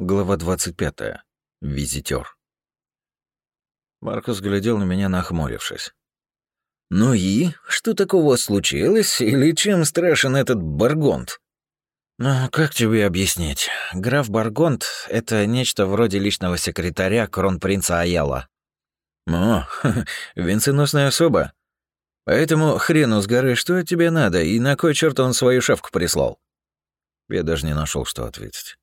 Глава 25. Визитер. Маркус глядел на меня, нахмурившись. «Ну и? Что такого случилось? Или чем страшен этот Баргонт?» «Ну, как тебе объяснить? Граф Баргонт — это нечто вроде личного секретаря кронпринца Аяла». «О, венценосная особа. Поэтому хрену с горы, что тебе надо, и на кой черт он свою шавку прислал?» Я даже не нашел, что ответить.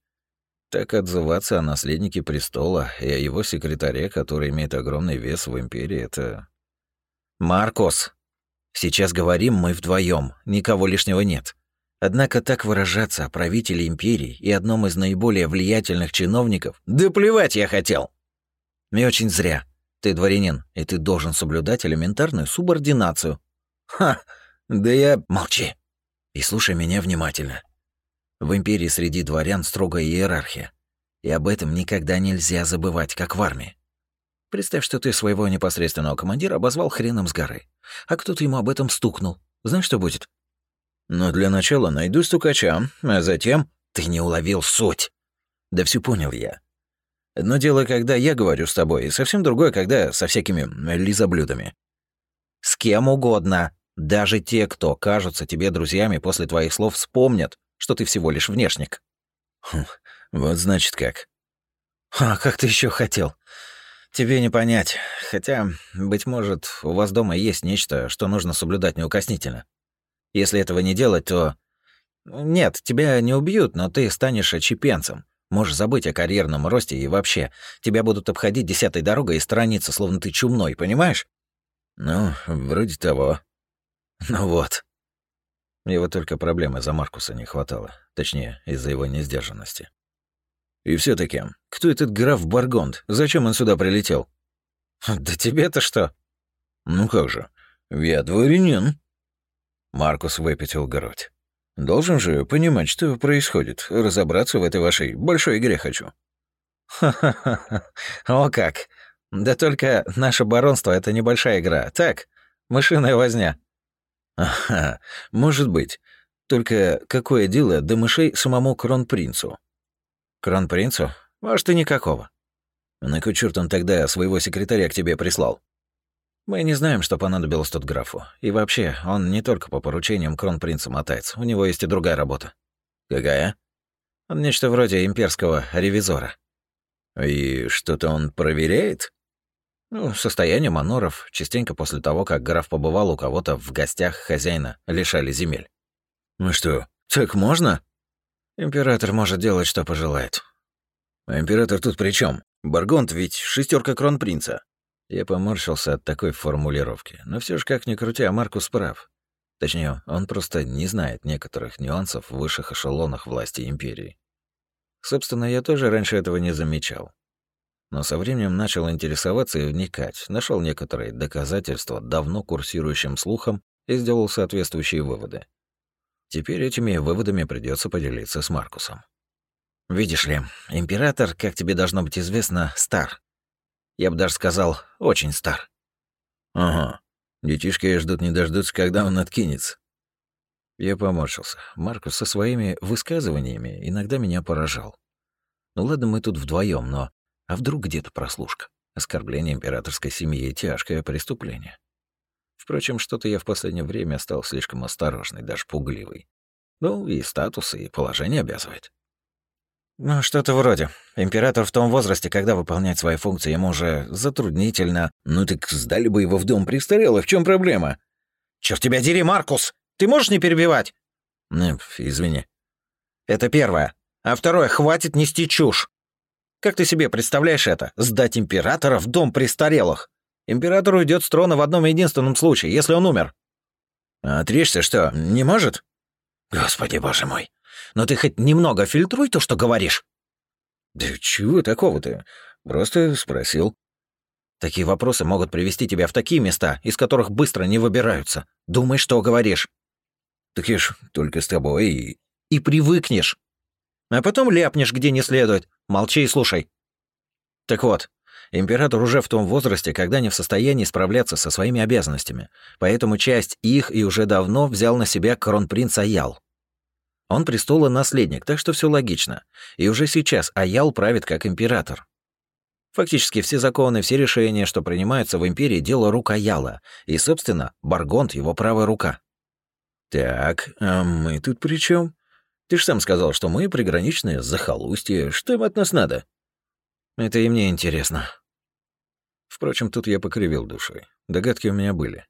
Так отзываться о наследнике престола и о его секретаре, который имеет огромный вес в империи, это... «Маркос, сейчас говорим мы вдвоем, никого лишнего нет. Однако так выражаться о правителе империи и одном из наиболее влиятельных чиновников... Да плевать я хотел!» «И очень зря. Ты дворянин, и ты должен соблюдать элементарную субординацию». «Ха! Да я...» «Молчи и слушай меня внимательно. В империи среди дворян строгая иерархия. И об этом никогда нельзя забывать, как в армии. Представь, что ты своего непосредственного командира обозвал хреном с горы, а кто-то ему об этом стукнул. Знаешь, что будет? Но для начала найду стукача, а затем... Ты не уловил суть. Да все понял я. Одно дело, когда я говорю с тобой, и совсем другое, когда со всякими лизоблюдами. С кем угодно. Даже те, кто кажутся тебе друзьями после твоих слов, вспомнят, что ты всего лишь внешник». Хм, «Вот значит как». «А как ты еще хотел? Тебе не понять. Хотя, быть может, у вас дома есть нечто, что нужно соблюдать неукоснительно. Если этого не делать, то... Нет, тебя не убьют, но ты станешь очепенцем. Можешь забыть о карьерном росте и вообще. Тебя будут обходить десятой дорогой и сторониться, словно ты чумной, понимаешь? Ну, вроде того. Ну вот. Его только проблемы за Маркуса не хватало. Точнее, из-за его несдержанности. И все таки кто этот граф Баргонд? Зачем он сюда прилетел? Да тебе-то что? Ну как же, я дворянин. Маркус выпятил грудь. Должен же понимать, что происходит, разобраться в этой вашей большой игре хочу. Ха-ха-ха, о как! Да только наше баронство — это небольшая игра, так, мышиная возня. Ага, может быть. Только какое дело до мышей самому кронпринцу? Кронпринцу? Может, и никакого. На кой чёрт он тогда своего секретаря к тебе прислал? Мы не знаем, что понадобилось тут графу. И вообще, он не только по поручениям кронпринца мотается, у него есть и другая работа. Какая? Он нечто вроде имперского ревизора. И что-то он проверяет? Ну, состояние маноров частенько после того, как граф побывал у кого-то в гостях хозяина, лишали земель. Ну что, так можно? Император может делать, что пожелает. А император тут при чем? Баргонт ведь шестерка кронпринца. Я поморщился от такой формулировки, но все же как ни крути, а Маркус прав. Точнее, он просто не знает некоторых нюансов в высших эшелонах власти империи. Собственно, я тоже раньше этого не замечал но со временем начал интересоваться и вникать, нашел некоторые доказательства давно курсирующим слухам и сделал соответствующие выводы. Теперь этими выводами придется поделиться с Маркусом. Видишь ли, император, как тебе должно быть известно, стар. Я бы даже сказал, очень стар. Ага. Детишки ждут не дождутся, когда он откинется. Я поморщился. Маркус со своими высказываниями иногда меня поражал. Ну ладно, мы тут вдвоем, но а вдруг где-то прослушка? Оскорбление императорской семьи — тяжкое преступление. Впрочем, что-то я в последнее время стал слишком осторожный, даже пугливый. Ну, и статус, и положение обязывает. Ну, что-то вроде. Император в том возрасте, когда выполнять свои функции ему уже затруднительно. Ну так сдали бы его в дом престарелых, в чем проблема? Черт тебя дери, Маркус! Ты можешь не перебивать? Ну, извини. Это первое. А второе, хватит нести чушь. Как ты себе представляешь это? Сдать императора в дом престарелых? Император уйдет с трона в одном единственном случае, если он умер. А отречься что, не может? Господи, боже мой. Но ты хоть немного фильтруй то, что говоришь. Да чего такого-то? Просто спросил. Такие вопросы могут привести тебя в такие места, из которых быстро не выбираются. Думай, что говоришь. Так я ж только с тобой и... И привыкнешь. А потом ляпнешь где не следует. Молчи и слушай. Так вот, император уже в том возрасте, когда не в состоянии справляться со своими обязанностями, поэтому часть их и уже давно взял на себя кронпринц Аял. Он престола наследник, так что все логично. И уже сейчас Аял правит как император. Фактически все законы, все решения, что принимаются в империи, дело рук Аяла. И, собственно, Баргонт — его правая рука. Так, а мы тут при чем? Ты ж сам сказал, что мы приграничные захолустье. Что им от нас надо? Это и мне интересно. Впрочем, тут я покривил душой. Догадки у меня были.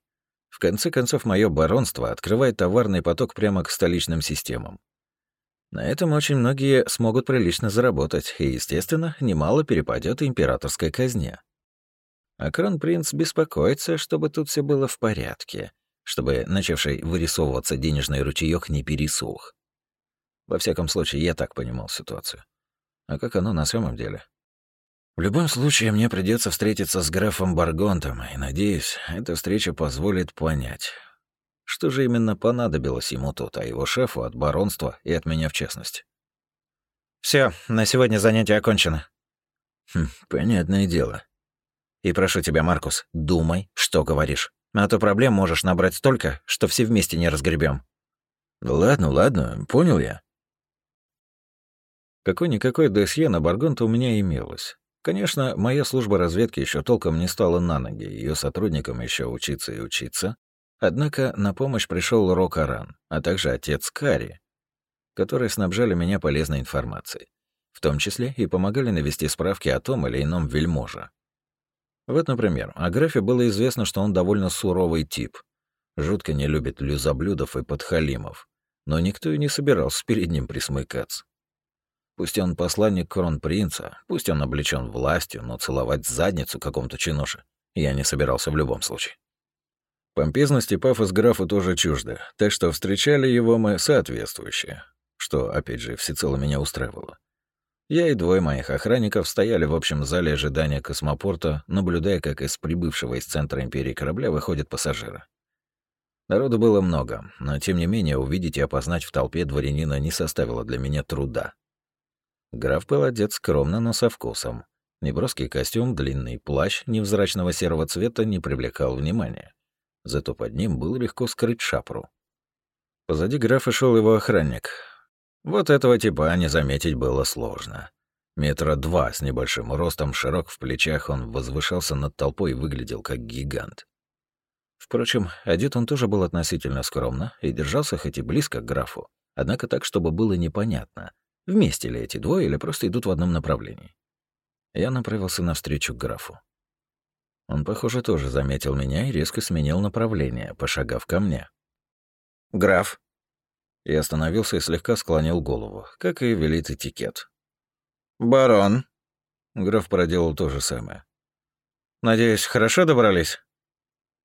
В конце концов, мое баронство открывает товарный поток прямо к столичным системам. На этом очень многие смогут прилично заработать, и, естественно, немало перепадет императорской казне. А кронпринц беспокоится, чтобы тут все было в порядке, чтобы начавший вырисовываться денежный ручеёк не пересух. Во всяком случае, я так понимал ситуацию. А как оно на самом деле? В любом случае, мне придется встретиться с графом Баргонтом, и, надеюсь, эта встреча позволит понять, что же именно понадобилось ему тут, а его шефу от баронства и от меня в частности. Все, на сегодня занятие окончено. Хм, понятное дело. И прошу тебя, Маркус, думай, что говоришь. А то проблем можешь набрать столько, что все вместе не разгребем. Ладно, ладно, понял я. Какой-никакой досье на Баргонта у меня имелось. Конечно, моя служба разведки еще толком не стала на ноги, ее сотрудникам еще учиться и учиться. Однако на помощь пришел Рок Аран, а также отец Кари, которые снабжали меня полезной информацией, в том числе и помогали навести справки о том или ином вельможе. Вот, например, о графе было известно, что он довольно суровый тип, жутко не любит люзоблюдов и подхалимов, но никто и не собирался перед ним присмыкаться. Пусть он посланник кронпринца, пусть он облечен властью, но целовать задницу какому-то чинуше я не собирался в любом случае. Помпезность и пафос графа тоже чужды, так что встречали его мы соответствующие, что, опять же, всецело меня устраивало. Я и двое моих охранников стояли в общем зале ожидания космопорта, наблюдая, как из прибывшего из центра Империи корабля выходят пассажиры. Народу было много, но тем не менее увидеть и опознать в толпе дворянина не составило для меня труда. Граф был одет скромно, но со вкусом. Неброский костюм, длинный плащ невзрачного серого цвета не привлекал внимания. Зато под ним было легко скрыть шапру. Позади графа шел его охранник. Вот этого типа не заметить было сложно. Метра два с небольшим ростом, широк в плечах, он возвышался над толпой и выглядел как гигант. Впрочем, одет он тоже был относительно скромно и держался хоть и близко к графу, однако так, чтобы было непонятно, Вместе ли эти двое или просто идут в одном направлении? Я направился навстречу к графу. Он, похоже, тоже заметил меня и резко сменил направление, пошагав ко мне. «Граф». Я остановился и слегка склонил голову, как и велит этикет. «Барон». Граф проделал то же самое. «Надеюсь, хорошо добрались?»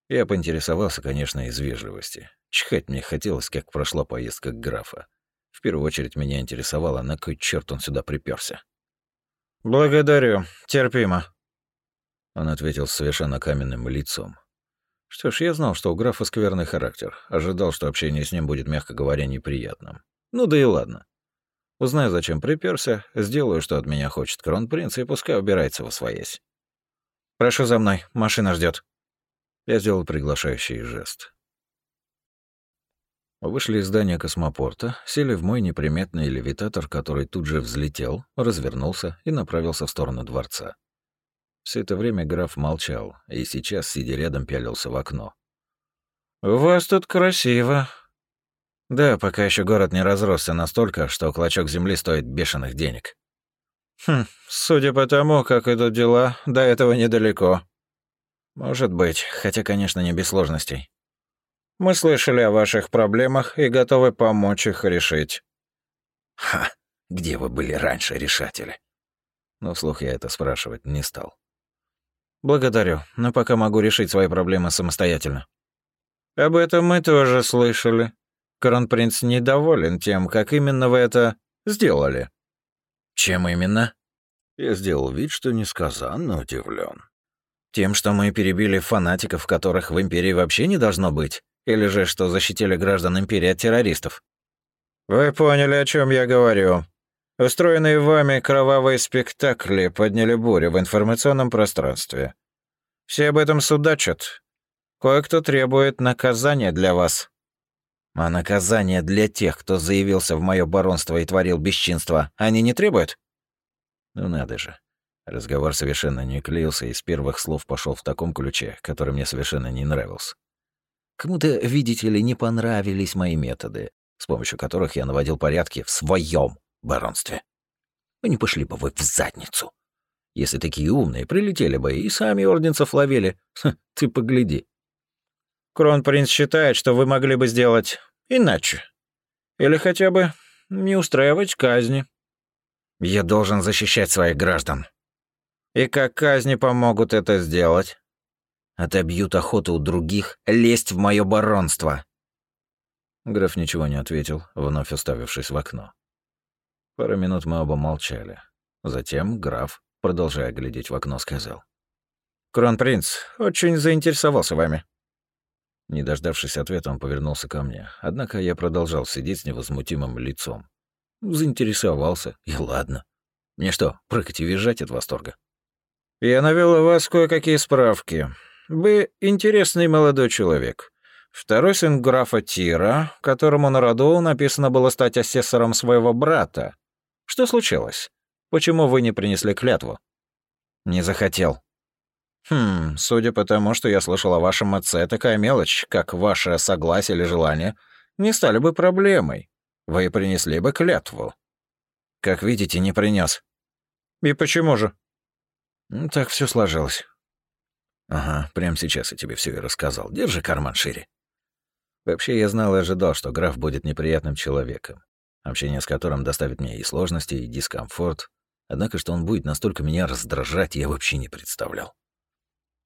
Я поинтересовался, конечно, из вежливости. Чихать мне хотелось, как прошла поездка к графа. В первую очередь меня интересовало, на кой черт он сюда приперся. «Благодарю. Терпимо», — он ответил с совершенно каменным лицом. Что ж, я знал, что у графа скверный характер. Ожидал, что общение с ним будет, мягко говоря, неприятным. Ну да и ладно. Узнаю, зачем приперся, сделаю, что от меня хочет кронпринц, и пускай убирается во своясь. «Прошу за мной, машина ждет. Я сделал приглашающий жест. Вышли из здания космопорта, сели в мой неприметный левитатор, который тут же взлетел, развернулся и направился в сторону дворца. Все это время граф молчал, и сейчас, сидя рядом, пялился в окно. «У вас тут красиво». «Да, пока еще город не разросся настолько, что клочок земли стоит бешеных денег». «Хм, судя по тому, как идут дела, до этого недалеко». «Может быть, хотя, конечно, не без сложностей». Мы слышали о ваших проблемах и готовы помочь их решить». «Ха, где вы были раньше, решатели?» Но вслух я это спрашивать не стал. «Благодарю, но пока могу решить свои проблемы самостоятельно». «Об этом мы тоже слышали. Кронпринц недоволен тем, как именно вы это сделали». «Чем именно?» Я сделал вид, что несказанно удивлен. «Тем, что мы перебили фанатиков, которых в Империи вообще не должно быть. Или же что защитили граждан Империи от террористов? Вы поняли, о чем я говорю. Устроенные вами кровавые спектакли подняли бурю в информационном пространстве. Все об этом судачат. Кое-кто требует наказания для вас. А наказание для тех, кто заявился в мое баронство и творил бесчинство, они не требуют? Ну надо же. Разговор совершенно не клеился и с первых слов пошел в таком ключе, который мне совершенно не нравился. Кому-то, видите ли, не понравились мои методы, с помощью которых я наводил порядки в своем баронстве. Вы не пошли бы вы в задницу. Если такие умные, прилетели бы и сами орденцев ловили. Ха, ты погляди. Кронпринц считает, что вы могли бы сделать иначе. Или хотя бы не устраивать казни. Я должен защищать своих граждан. И как казни помогут это сделать? Отобьют охоту у других лезть в мое баронство. Граф ничего не ответил, вновь уставившись в окно. Пару минут мы оба молчали. Затем граф, продолжая глядеть в окно, сказал. «Кронпринц очень заинтересовался вами». Не дождавшись ответа, он повернулся ко мне. Однако я продолжал сидеть с невозмутимым лицом. Заинтересовался, и ладно. Мне что, прыгать и визжать от восторга? «Я навел у вас кое-какие справки. Вы интересный молодой человек. Второй сын графа Тира, которому на роду написано было стать асессором своего брата. Что случилось? Почему вы не принесли клятву?» «Не захотел». «Хм, судя по тому, что я слышал о вашем отце, такая мелочь, как ваше согласие или желание, не стали бы проблемой. Вы принесли бы клятву». «Как видите, не принес. «И почему же?» Ну, так все сложилось. Ага, прямо сейчас я тебе все и рассказал. Держи карман шире. Вообще, я знал и ожидал, что граф будет неприятным человеком, общение с которым доставит мне и сложности, и дискомфорт. Однако, что он будет настолько меня раздражать, я вообще не представлял.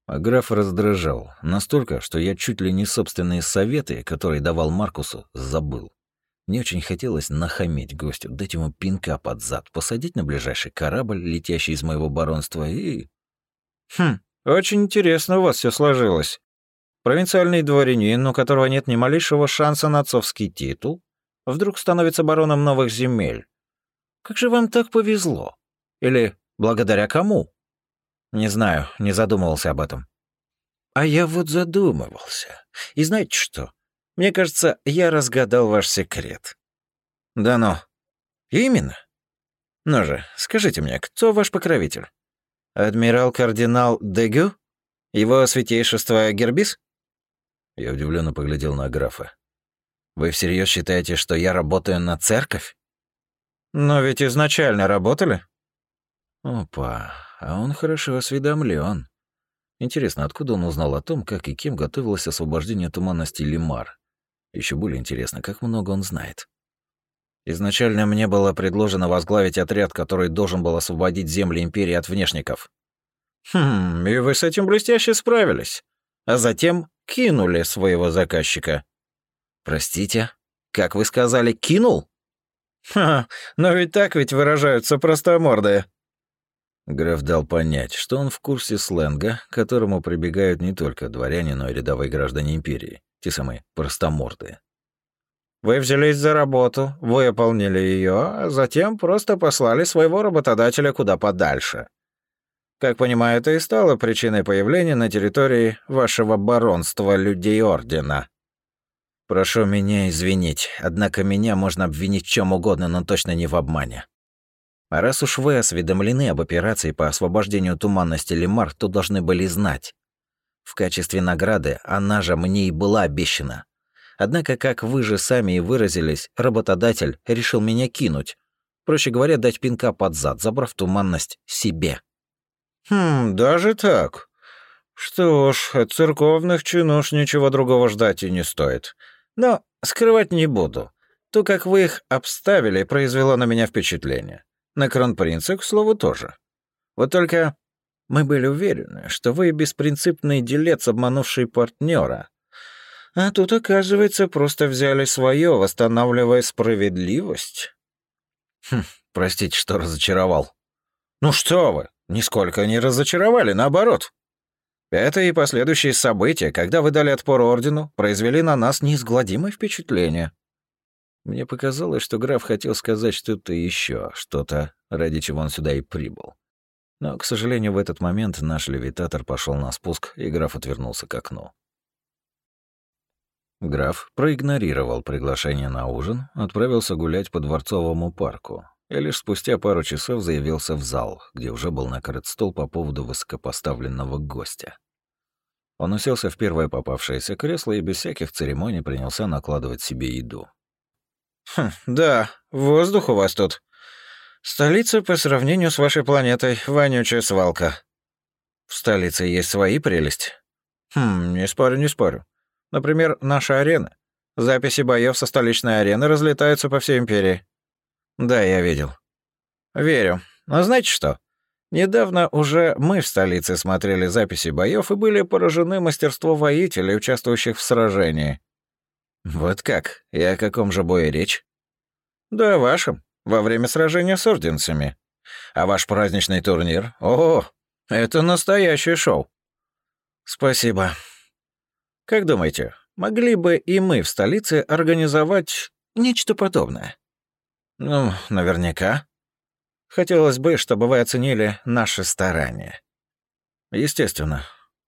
А граф раздражал настолько, что я чуть ли не собственные советы, которые давал Маркусу, забыл. Мне очень хотелось нахамить гостю, дать ему пинка под зад, посадить на ближайший корабль, летящий из моего баронства, и... Хм, очень интересно у вас все сложилось. Провинциальный дворянин, у которого нет ни малейшего шанса на отцовский титул, вдруг становится бароном новых земель. Как же вам так повезло? Или благодаря кому? Не знаю, не задумывался об этом. А я вот задумывался. И знаете что? Мне кажется, я разгадал ваш секрет». «Да ну». «Именно. Ну же, скажите мне, кто ваш покровитель? Адмирал-кардинал Дегю? Его святейшество Гербис?» Я удивленно поглядел на графа. «Вы всерьез считаете, что я работаю на церковь?» «Но ведь изначально работали?» «Опа, а он хорошо осведомлен. Интересно, откуда он узнал о том, как и кем готовилось освобождение туманности Лимар? Еще более интересно, как много он знает. Изначально мне было предложено возглавить отряд, который должен был освободить земли Империи от внешников. Хм, и вы с этим блестяще справились. А затем кинули своего заказчика. Простите, как вы сказали, кинул? Ха, но ведь так ведь выражаются простомордые. Граф дал понять, что он в курсе сленга, к которому прибегают не только дворяне, но и рядовые граждане империи те самые простомордые. Вы взялись за работу, выполнили ее, а затем просто послали своего работодателя куда подальше. Как понимаю, это и стало причиной появления на территории вашего баронства людей Ордена. Прошу меня извинить, однако меня можно обвинить в чем угодно, но точно не в обмане. А раз уж вы осведомлены об операции по освобождению туманности Лемар, то должны были знать. В качестве награды она же мне и была обещана. Однако, как вы же сами и выразились, работодатель решил меня кинуть. Проще говоря, дать пинка под зад, забрав туманность себе. «Хм, даже так? Что ж, от церковных чинуш ничего другого ждать и не стоит. Но скрывать не буду. То, как вы их обставили, произвело на меня впечатление. На кронпринца, к слову, тоже. Вот только мы были уверены, что вы беспринципный делец, обманувший партнера. А тут, оказывается, просто взяли свое, восстанавливая справедливость. Хм, простите, что разочаровал. Ну что вы, нисколько не разочаровали, наоборот. Это и последующие события, когда вы дали отпор ордену, произвели на нас неизгладимое впечатление. Мне показалось, что граф хотел сказать что-то еще, что-то, ради чего он сюда и прибыл. Но, к сожалению, в этот момент наш левитатор пошел на спуск, и граф отвернулся к окну. Граф проигнорировал приглашение на ужин, отправился гулять по Дворцовому парку и лишь спустя пару часов заявился в зал, где уже был накрыт стол по поводу высокопоставленного гостя. Он уселся в первое попавшееся кресло и без всяких церемоний принялся накладывать себе еду. «Хм, да, воздух у вас тут. Столица по сравнению с вашей планетой — вонючая свалка. В столице есть свои прелести. Хм, не спорю, не спорю. Например, наша арена. Записи боев со столичной арены разлетаются по всей империи. Да, я видел. Верю. Но знаете что? Недавно уже мы в столице смотрели записи боев и были поражены мастерством воителей, участвующих в сражении. Вот как? И о каком же бое речь? Да, о вашем. Во время сражения с орденцами. А ваш праздничный турнир? О, это настоящее шоу. Спасибо. Как думаете, могли бы и мы в столице организовать нечто подобное? Ну, наверняка. Хотелось бы, чтобы вы оценили наши старания. Естественно.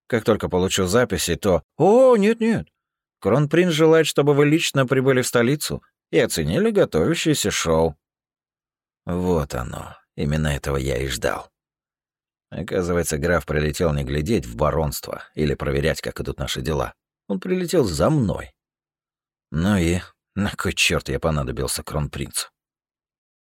Как только получу записи, то... О, нет-нет. Кронпринц желает, чтобы вы лично прибыли в столицу и оценили готовящееся шоу. Вот оно. Именно этого я и ждал. Оказывается, граф прилетел не глядеть в баронство или проверять, как идут наши дела. Он прилетел за мной. Ну и на кой черт я понадобился кронпринцу?